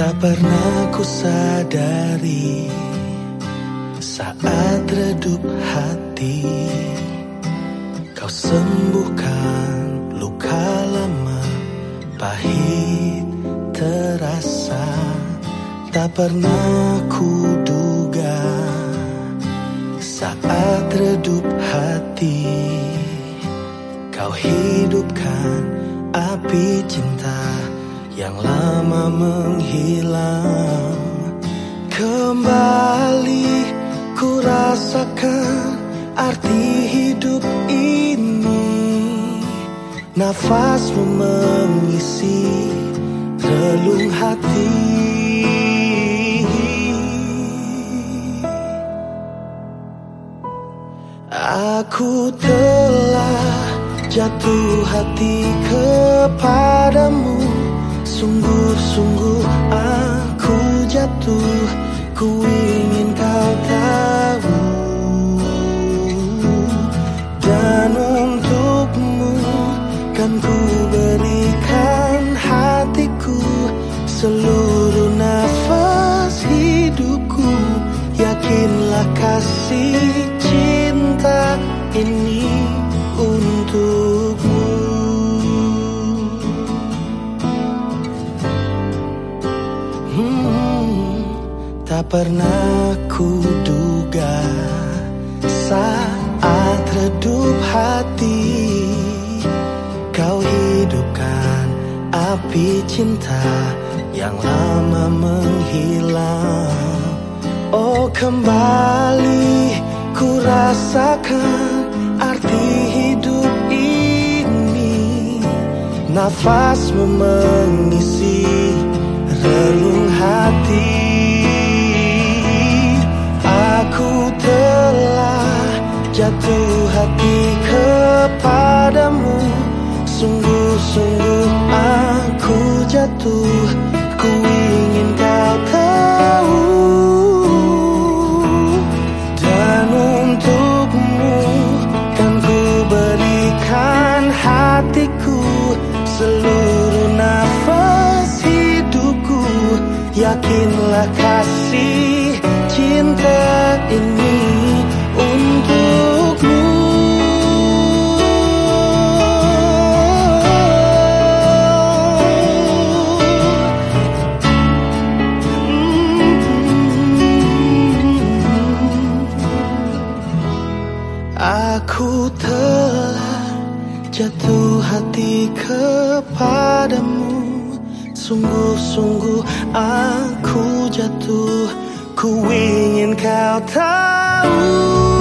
Tak pernah ku sadari Saat redup hati. Kau sembuhkan luka lama Pahit terasa. Tak pernah ku duga Saat redup hati. Kau hidupkan api cinta Yang lama menghilang. Kembali ku rasakan arti hidup ini. Nafasmu mengisi relung hati. Aku telah jatuh hati kepadamu Sungguh-sungguh aku jatuh Ku ingin kau tahu. Dan untukmu kan ku berikan hatiku Seluruh nafas hidupku. Yakinlah kasih Tak pernah ku duga Saat redup hati. Kau hidupkan api cinta Yang lama menghilang. Oh kembali ku rasakan arti hidup ini. Nafasmu mengisi relung Yakinlah kasih cinta ini untukmu. Aku telah jatuh hati kepadamu Sungguh-sungguh aku jatuh. Ku ingin kau tahu